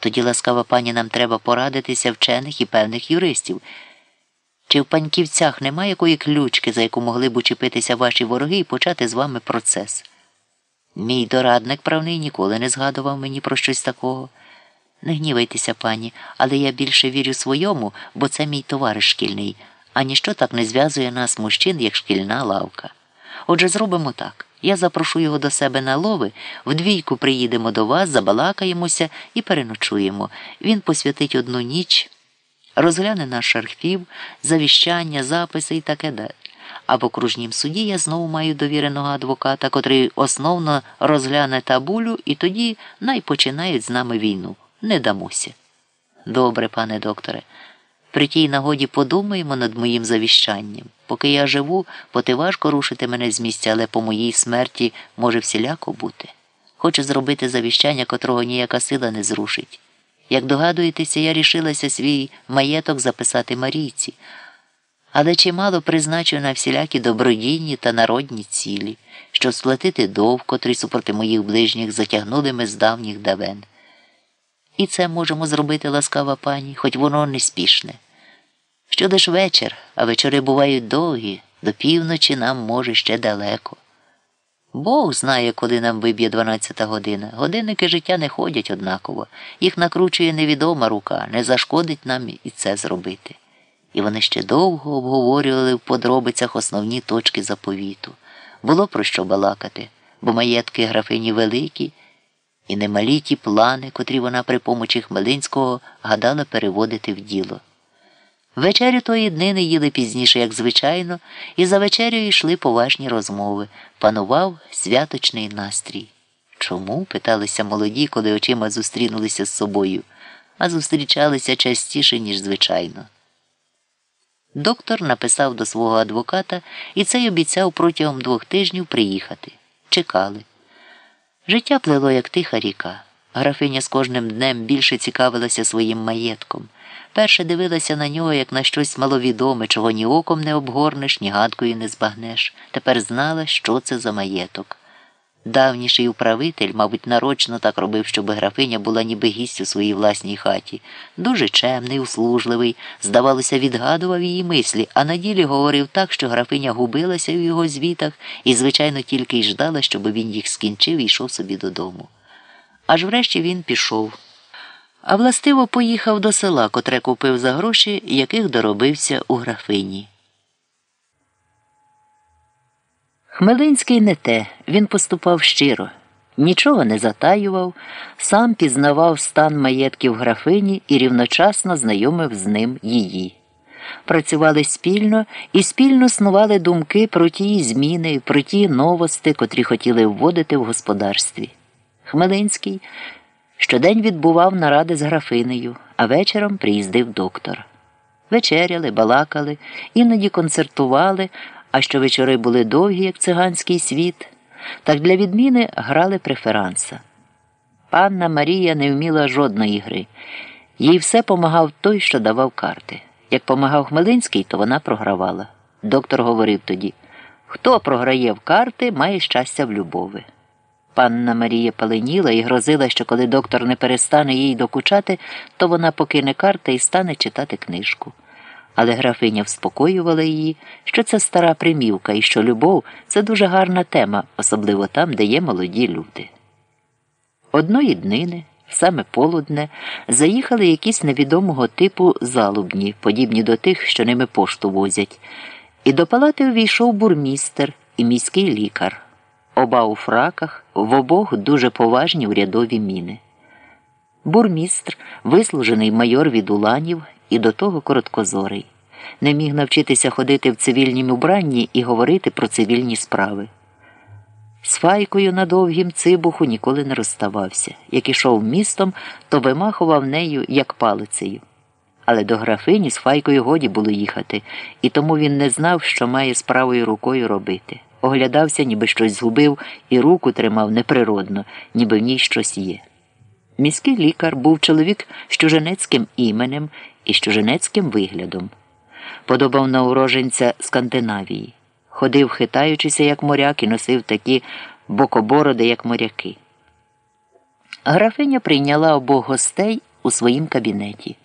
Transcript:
Тоді, ласкава пані, нам треба порадитися вчених і певних юристів. Чи в паньківцях немає якої ключки, за яку могли б учепитися ваші вороги і почати з вами процес? Мій дорадник правний ніколи не згадував мені про щось такого. Не гнівайтеся, пані, але я більше вірю своєму, бо це мій товариш шкільний, а ніщо так не зв'язує нас мужчин, як шкільна лавка. Отже, зробимо так. Я запрошу його до себе на лови, вдвійку приїдемо до вас, забалакаємося і переночуємо. Він посвятить одну ніч, розгляне наш архів, завіщання, записи і таке далі. А в окружнім суді я знову маю довіреного адвоката, котрий основно розгляне табулю, і тоді най починають з нами війну. Не дамося. Добре, пане докторе. При тій нагоді подумаємо над моїм завіщанням. Поки я живу, поти важко рушити мене з місця, але по моїй смерті може всіляко бути. Хочу зробити завіщання, котрого ніяка сила не зрушить. Як догадуєтеся, я рішилася свій маєток записати Марійці, але чимало призначу на всілякі добродійні та народні цілі, щоб сплатити довг, котрий супроти моїх ближніх затягнули ми з давніх давен. І це можемо зробити ласкава пані, хоч воно не спішне. Що лиш вечір, а вечори бувають довгі, до півночі нам може ще далеко. Бог знає, коли нам виб'є 12 година. Годинники життя не ходять однаково, їх накручує невідома рука, не зашкодить нам і це зробити. І вони ще довго обговорювали в подробицях основні точки заповіту. Було про що балакати, бо маєтки графині великі і немалі ті плани, котрі вона при помочі Хмелинського гадала переводити в діло. Вечерю тої днини їли пізніше, як звичайно, і за вечерею йшли поважні розмови. Панував святочний настрій. Чому? питалися молоді, коли очима зустрінулися з собою, а зустрічалися частіше, ніж звичайно. Доктор написав до свого адвоката і цей обіцяв протягом двох тижнів приїхати. Чекали. Життя плило, як тиха ріка. Графиня з кожним днем більше цікавилася своїм маєтком. Перше дивилася на нього, як на щось маловідоме, чого ні оком не обгорнеш, ні гадкою не збагнеш. Тепер знала, що це за маєток. Давніший управитель, мабуть, нарочно так робив, щоб графиня була ніби гість у своїй власній хаті. Дуже чемний, услужливий, здавалося, відгадував її мислі, а на ділі говорив так, що графиня губилася в його звітах і, звичайно, тільки й ждала, щоб він їх скінчив і йшов собі додому. Аж врешті він пішов. А властиво поїхав до села, котре купив за гроші, яких доробився у графині. Хмелинський не те, він поступав щиро, нічого не затаював, сам пізнавав стан маєтків графині і рівночасно знайомив з ним її. Працювали спільно і спільно снували думки про ті зміни, про ті новости, котрі хотіли вводити в господарстві. Хмелинський щодень відбував наради з графинею, а вечором приїздив доктор. Вечеряли, балакали, іноді концертували а що вечори були довгі, як циганський світ, так для відміни грали преферанса. Панна Марія не вміла жодної гри. Їй все помагав той, що давав карти. Як помагав Хмелинський, то вона програвала. Доктор говорив тоді хто програє в карти, має щастя в любови. Панна Марія паленіла і грозила, що коли доктор не перестане їй докучати, то вона покине карти і стане читати книжку але графиня вспокоювала її, що це стара примівка і що любов це дуже гарна тема, особливо там, де є молоді люди. Одної днини, саме полудне, заїхали якісь невідомого типу залубні, подібні до тих, що ними пошту возять, і до палати увійшов бурмістер і міський лікар. Оба у фраках, в обох дуже поважні урядові міни. Бурмістр, вислужений майор від уланів і до того короткозорий, не міг навчитися ходити в цивільнім убранні і говорити про цивільні справи. З файкою на довгім цибуху ніколи не розставався. Як ішов містом, то вимахував нею, як палицею. Але до графині з файкою годі було їхати, і тому він не знав, що має з правою рукою робити. Оглядався, ніби щось згубив, і руку тримав неприродно, ніби в ній щось є. Міський лікар був чоловік з чуженецьким іменем і з чуженецьким виглядом. Подобав на уроженця Скандинавії. Ходив, хитаючися, як моряк, і носив такі бокобороди, як моряки. Графиня прийняла обох гостей у своїм кабінеті.